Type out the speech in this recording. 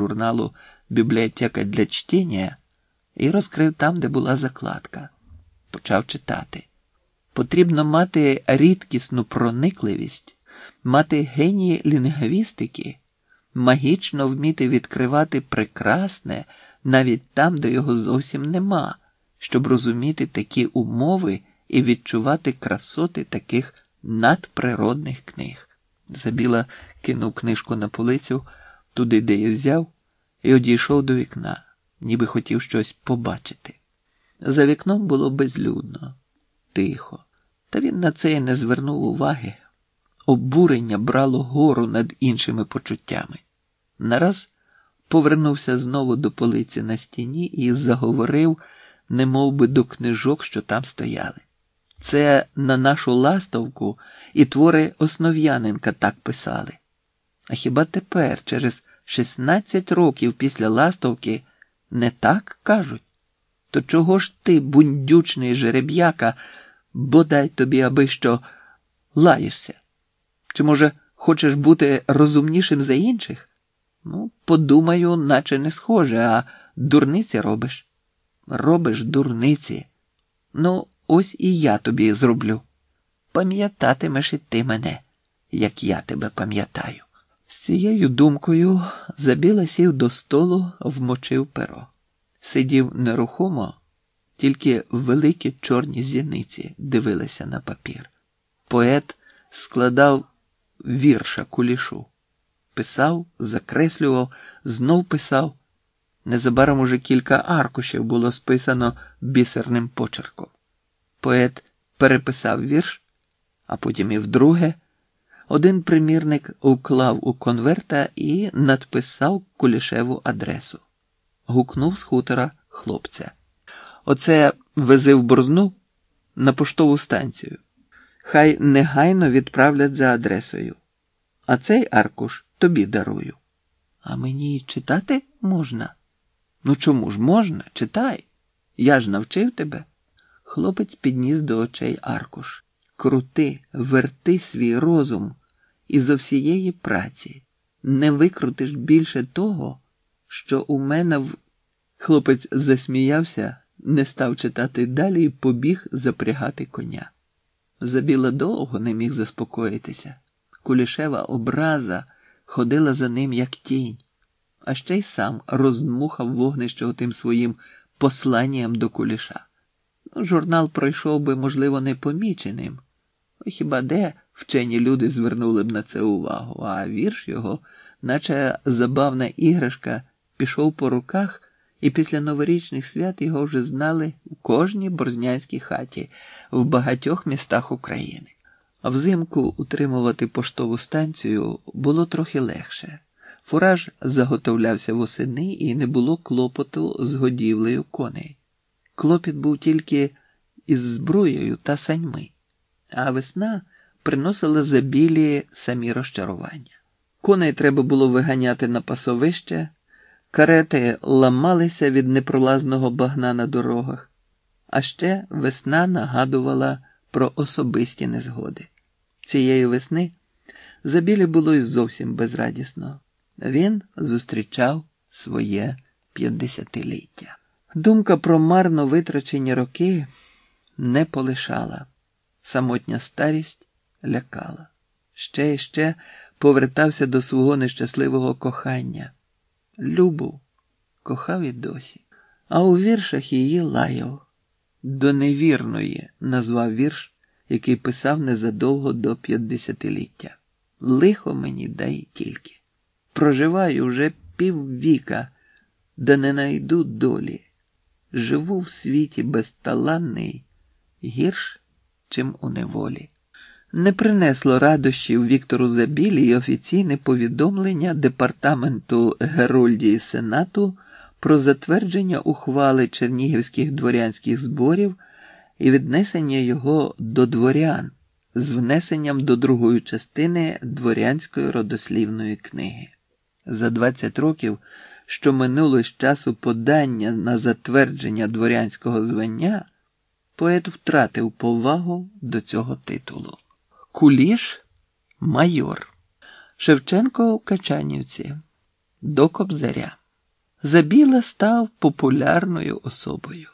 журналу Бібліотека для чтіння і розкрив там, де була закладка. Почав читати. Потрібно мати рідкісну проникливість, мати генії лінгвістики, магічно вміти відкривати прекрасне навіть там, де його зовсім нема, щоб розуміти такі умови і відчувати красоти таких надприродних книг. Забіла кинув книжку на полицю туди, де я взяв, і одійшов до вікна, ніби хотів щось побачити. За вікном було безлюдно, тихо, та він на це й не звернув уваги. Обурення брало гору над іншими почуттями. Нараз повернувся знову до полиці на стіні і заговорив, не би до книжок, що там стояли. Це на нашу ластовку і твори Основ'яненка так писали. А хіба тепер, через 16 років після ластовки, не так кажуть? То чого ж ти, бундючний жереб'яка, бодай тобі, аби що лаєшся? Чи, може, хочеш бути розумнішим за інших? Ну, подумаю, наче не схоже, а дурниці робиш. Робиш дурниці. Ну, ось і я тобі зроблю. Пам'ятатимеш і ти мене, як я тебе пам'ятаю. З цією думкою Забіла сів до столу, вмочив перо. Сидів нерухомо, тільки великі чорні зіниці дивилися на папір. Поет складав вірша кулішу, писав, закреслював, знов писав. Незабаром уже кілька аркушів було списано бісерним почерком. Поет переписав вірш, а потім і вдруге. Один примірник уклав у конверта і надписав кулішеву адресу. Гукнув з хутора хлопця. Оце вези в борзну на поштову станцію. Хай негайно відправлять за адресою. А цей аркуш тобі дарую. А мені читати можна? Ну чому ж можна? Читай. Я ж навчив тебе. Хлопець підніс до очей аркуш. Крути, верти свій розум ізо всієї праці. Не викрутиш більше того, що у мене в. Хлопець засміявся, не став читати далі і побіг запрягати коня. Забіла довго не міг заспокоїтися. Кулішева образа ходила за ним, як тінь, а ще й сам роздмухав вогнище отим своїм посланням до куліша. Ну, журнал пройшов би, можливо, непоміченим. Хіба де вчені люди звернули б на це увагу, а вірш його, наче забавна іграшка, пішов по руках, і після новорічних свят його вже знали у кожній борзнянській хаті в багатьох містах України. Взимку утримувати поштову станцію було трохи легше. Фураж заготовлявся восени і не було клопоту з годівлею коней. Клопіт був тільки із зброєю та саньми, а весна приносила забілі самі розчарування. Коней треба було виганяти на пасовище, карети ламалися від непролазного багна на дорогах, а ще весна нагадувала про особисті незгоди. Цієї весни забілі було й зовсім безрадісно. Він зустрічав своє п'ятдесятиліття. Думка про марно витрачені роки не полишала. Самотня старість лякала. Ще і ще повертався до свого нещасливого кохання. Любу кохав і досі, а у віршах її лаяв. До невірної назвав вірш, який писав незадовго до п'ятдесятиліття. Лихо мені дай тільки. Проживаю вже піввіка, де не найду долі. Живу в світі безталанний, гірш, чим у неволі не принесло радощів Віктору Забілі й офіційне повідомлення Департаменту Герольдії Сенату про затвердження ухвали чернігівських дворянських зборів і віднесення його до дворян з внесенням до другої частини дворянської родослівної книги. За 20 років, що минуло з часу подання на затвердження дворянського звання, поет втратив повагу до цього титулу. Куліш майор. Шевченко в Качанівці. до Кобзаря. Забіла став популярною особою.